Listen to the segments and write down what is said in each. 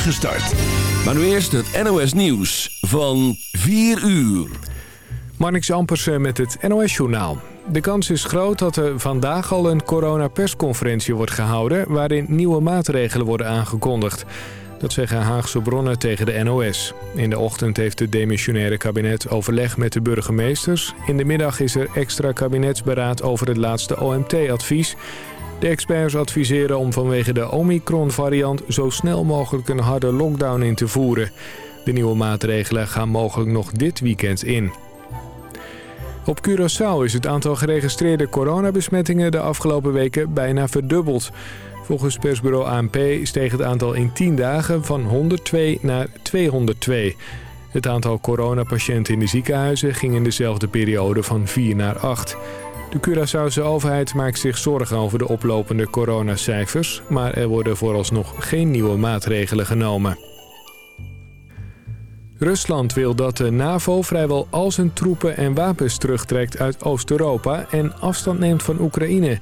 start. Maar nu eerst het NOS Nieuws van 4 uur. Marnix Ampersen met het NOS-journaal. De kans is groot dat er vandaag al een coronapersconferentie wordt gehouden... waarin nieuwe maatregelen worden aangekondigd. Dat zeggen Haagse bronnen tegen de NOS. In de ochtend heeft het demissionaire kabinet overleg met de burgemeesters. In de middag is er extra kabinetsberaad over het laatste OMT-advies. De experts adviseren om vanwege de Omicron-variant... zo snel mogelijk een harde lockdown in te voeren. De nieuwe maatregelen gaan mogelijk nog dit weekend in. Op Curaçao is het aantal geregistreerde coronabesmettingen de afgelopen weken bijna verdubbeld. Volgens persbureau ANP steeg het aantal in 10 dagen van 102 naar 202. Het aantal coronapatiënten in de ziekenhuizen ging in dezelfde periode van 4 naar 8. De Curaçaose overheid maakt zich zorgen over de oplopende coronacijfers... maar er worden vooralsnog geen nieuwe maatregelen genomen. Rusland wil dat de NAVO vrijwel al zijn troepen en wapens terugtrekt uit Oost-Europa... en afstand neemt van Oekraïne...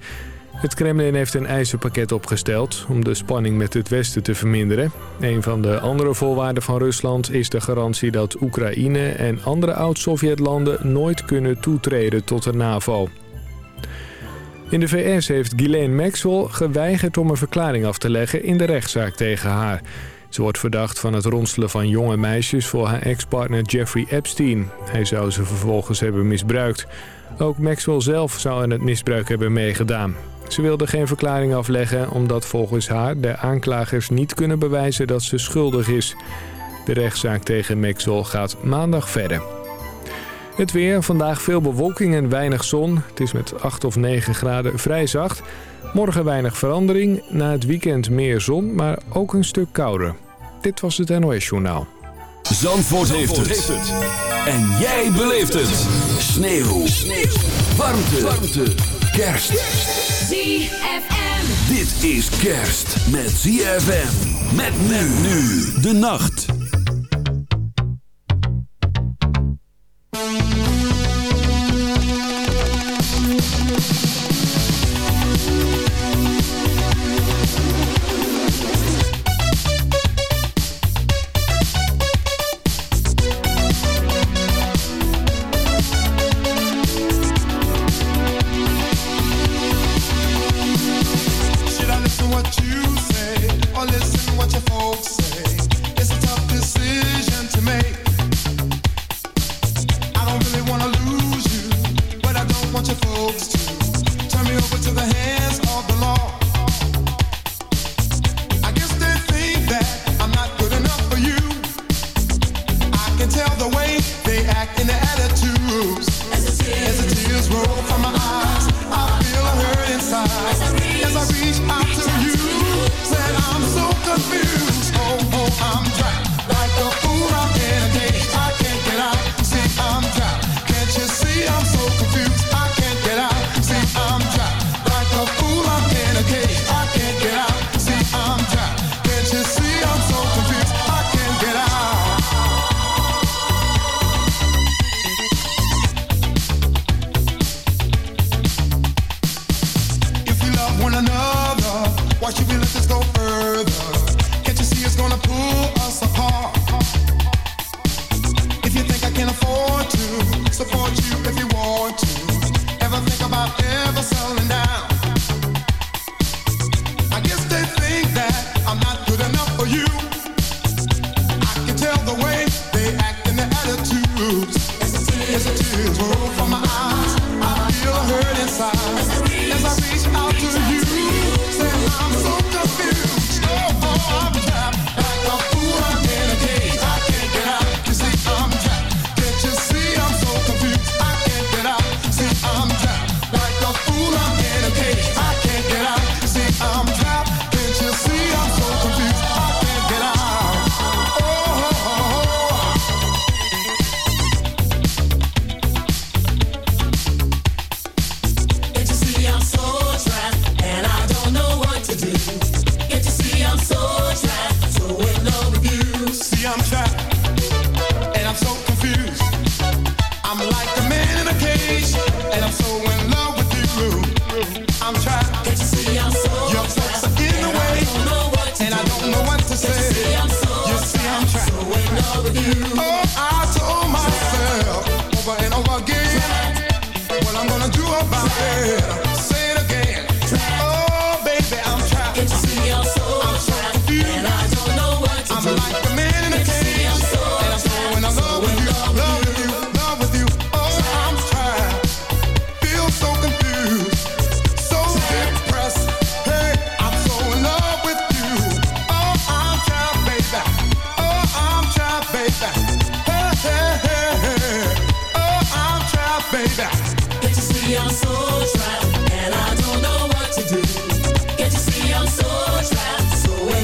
Het Kremlin heeft een eisenpakket opgesteld om de spanning met het Westen te verminderen. Een van de andere voorwaarden van Rusland is de garantie dat Oekraïne en andere oud-Sovjetlanden nooit kunnen toetreden tot de NAVO. In de VS heeft Ghislaine Maxwell geweigerd om een verklaring af te leggen in de rechtszaak tegen haar. Ze wordt verdacht van het ronselen van jonge meisjes voor haar ex-partner Jeffrey Epstein. Hij zou ze vervolgens hebben misbruikt. Ook Maxwell zelf zou aan het misbruik hebben meegedaan. Ze wilde geen verklaring afleggen omdat volgens haar de aanklagers niet kunnen bewijzen dat ze schuldig is. De rechtszaak tegen Maxwell gaat maandag verder. Het weer, vandaag veel bewolking en weinig zon. Het is met 8 of 9 graden vrij zacht. Morgen weinig verandering, na het weekend meer zon, maar ook een stuk kouder. Dit was het NOS Journaal. Zandvoort, heeft, het. En jij beleeft het. Sneeuw. Sneeuw. Warmte. Warmte. Kerst. ZFM. Dit is kerst met ZFM. Met men nu de nacht.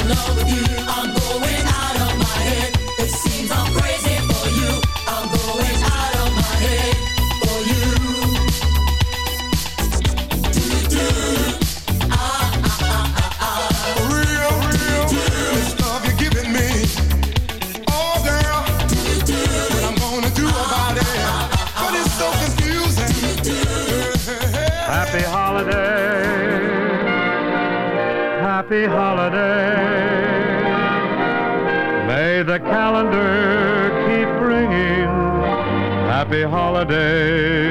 love with you. happy holiday.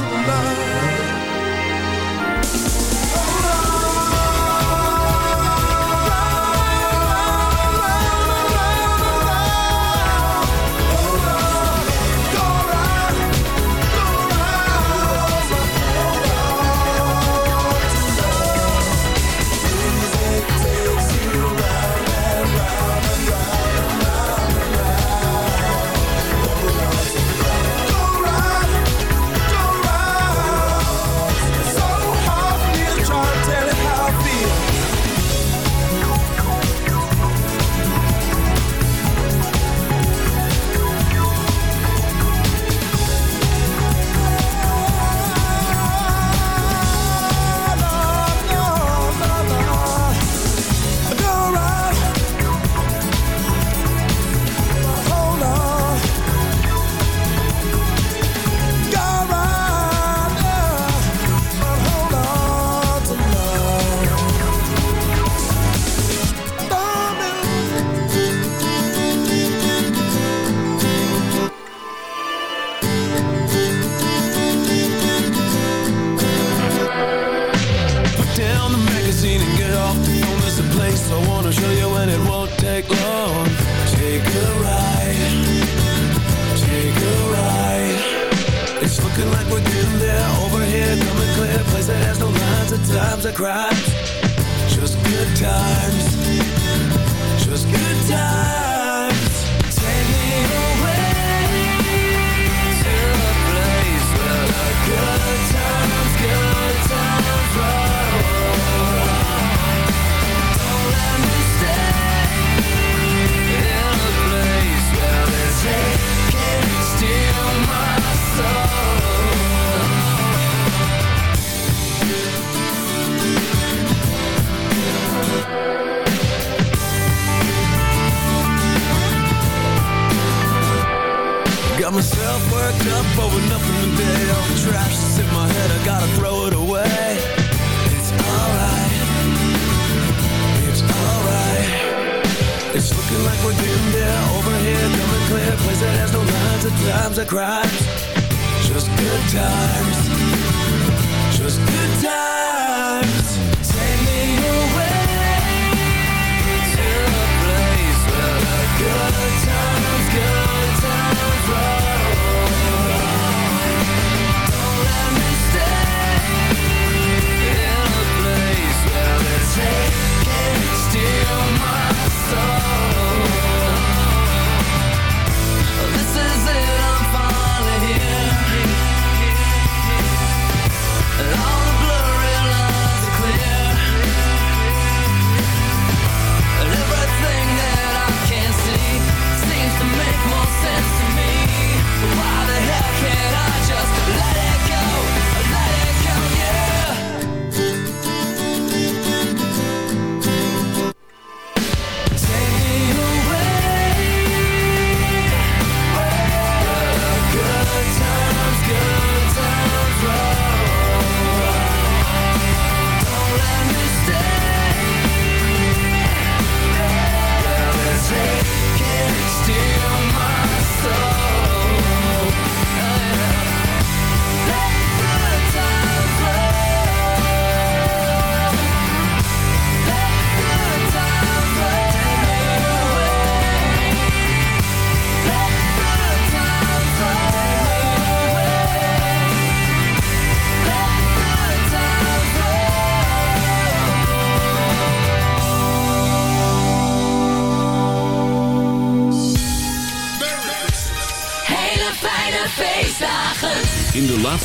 of love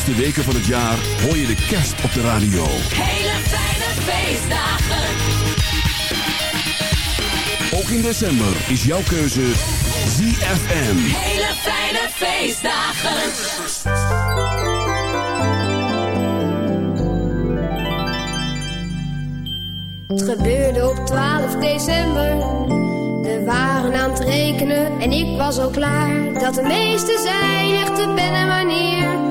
laatste weken van het jaar hoor je de kerst op de radio. Hele fijne feestdagen. Ook in december is jouw keuze ZFM. Hele fijne feestdagen. Het gebeurde op 12 december. We waren aan het rekenen en ik was al klaar. Dat de meesten zijn echte pen en wanneer.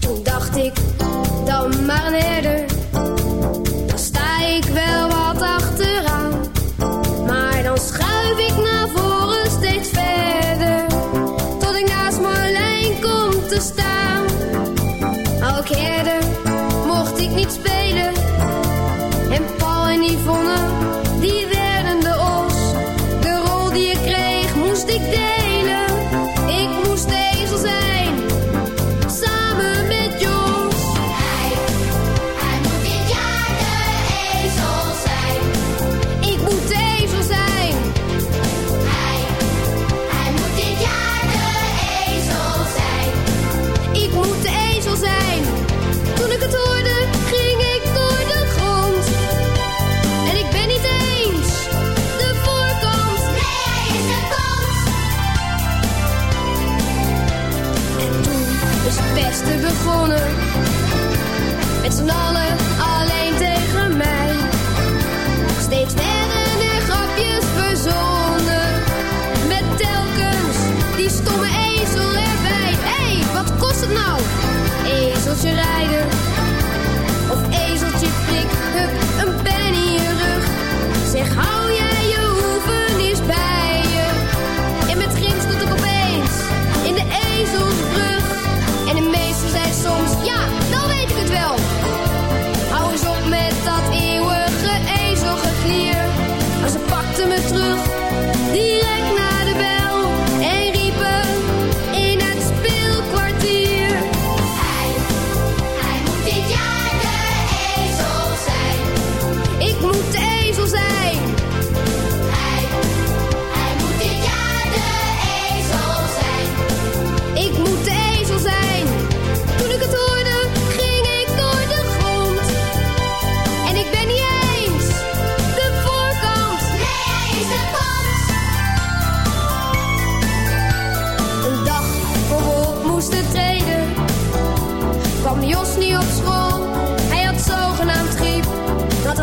Toen dacht ik, dan maar een herder. Dan sta ik wel wat achteraan. Maar dan schuif ik naar voren steeds verder. Tot ik naast Marlijn kom te staan. Ook herder mocht ik niet spelen. En Paul en Yvonne, die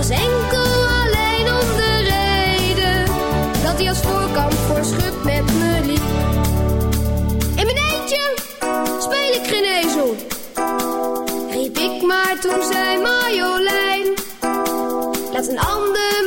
was enkel alleen om de reden dat hij als voorkant voor schut met me liep. In mijn eentje speel ik geen ezel, riep ik maar toen zei Marjolein. Laat een ander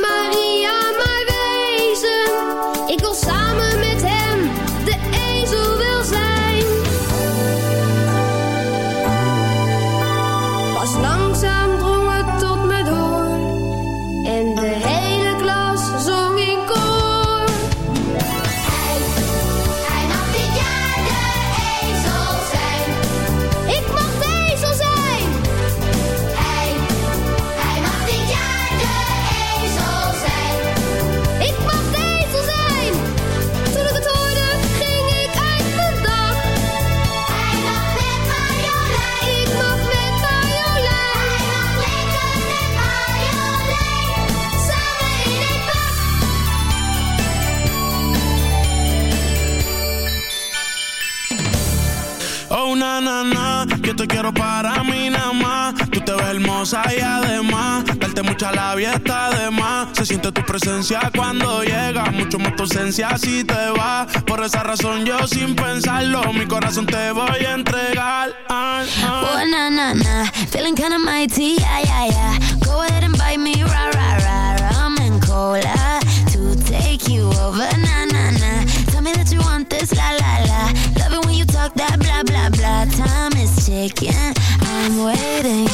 mucha labia está de más. Se siente tu presencia cuando llega, mucho más tu ausencia si te va. Por esa razón yo sin pensarlo, mi corazón te voy a entregar. Ah, ah. Oh, na, na, na. Feeling kinda mighty, yeah, yeah, yeah. Go ahead and buy me, rah, rah, rah. Rum and cola to take you over, na, na, na. Tell me that you want this, la, la, la. Love it when you talk that blah, blah, blah. Time is ticking, I'm waiting.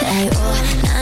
Like, oh, na,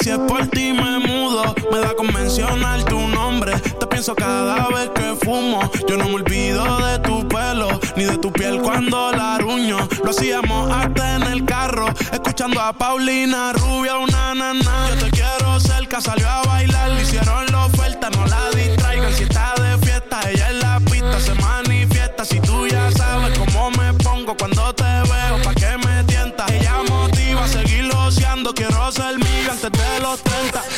si es por ti me mudo. Me da con mencionar tu nombre. Te pienso cada vez que fumo. Yo no me olvido de tu pelo, ni de tu piel cuando la ruño. Lo hacíamos hasta en el carro, escuchando a Paulina Rubia, una nana. Yo te quiero cerca, salió a bailar, le hicieron la oferta, no la distraigan. Si está de fiesta, ella en la pista se manifiesta. Si tú ya sabes 30.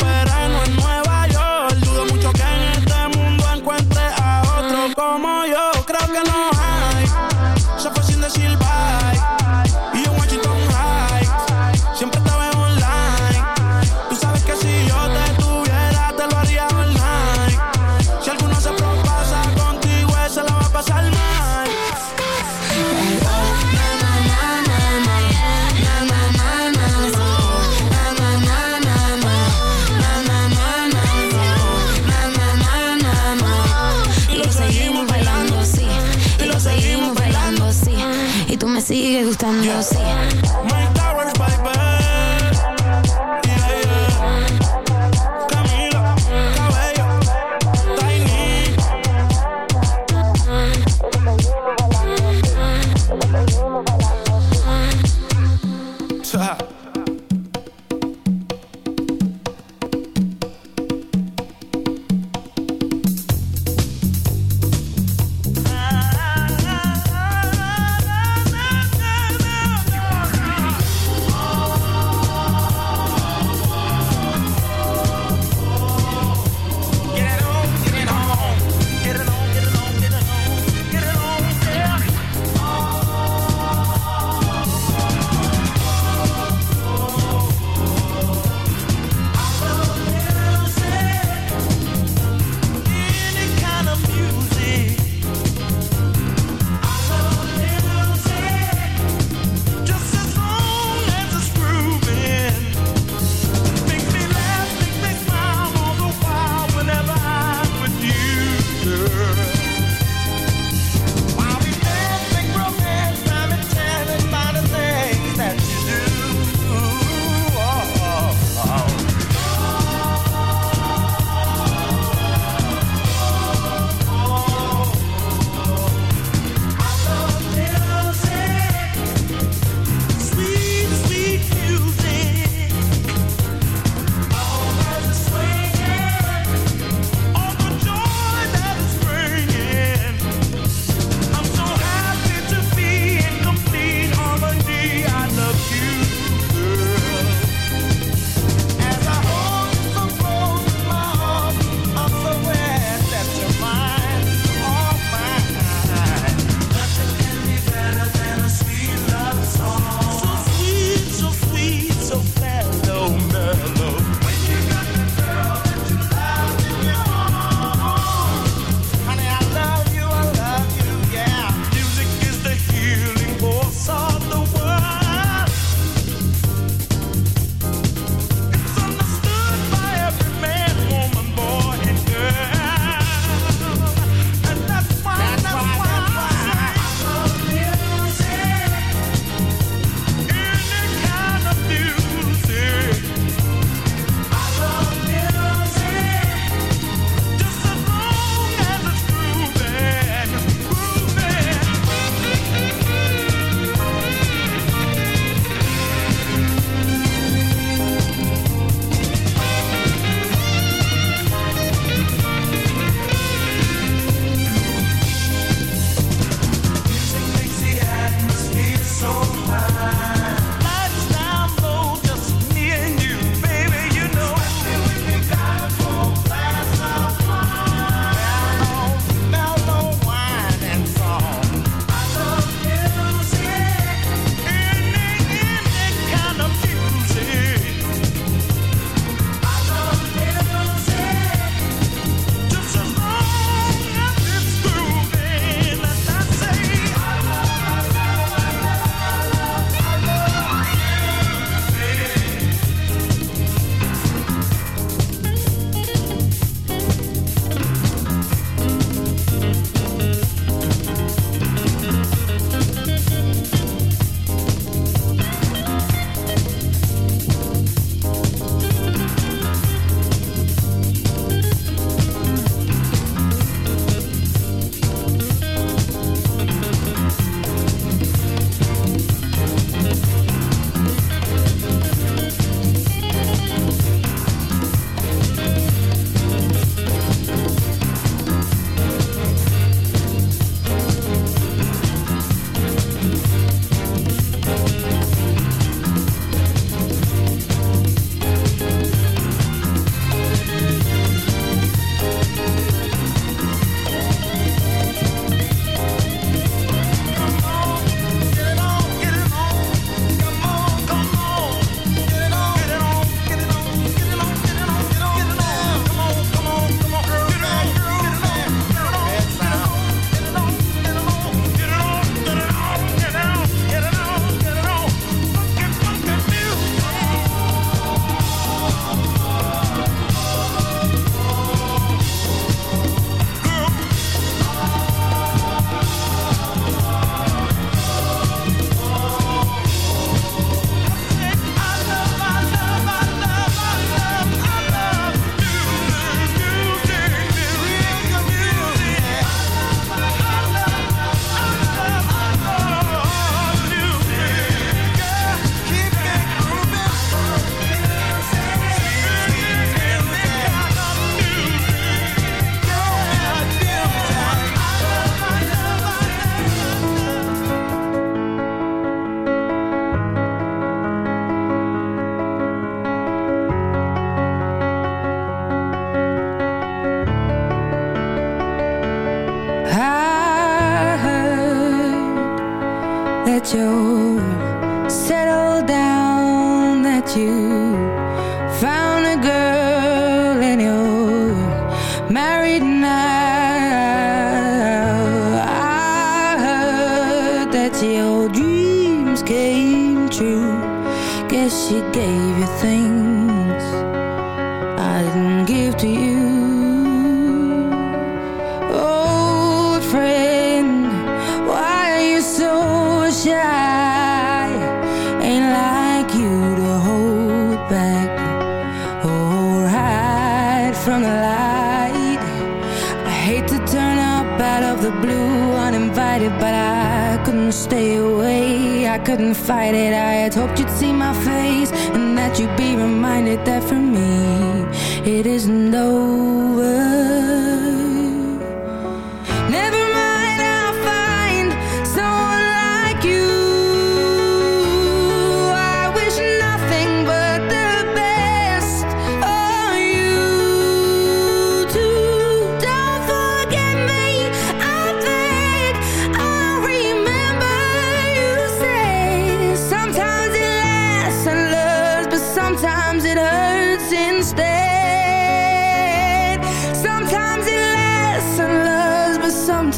gustando, sí.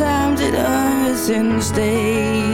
Sometimes it hurts instead.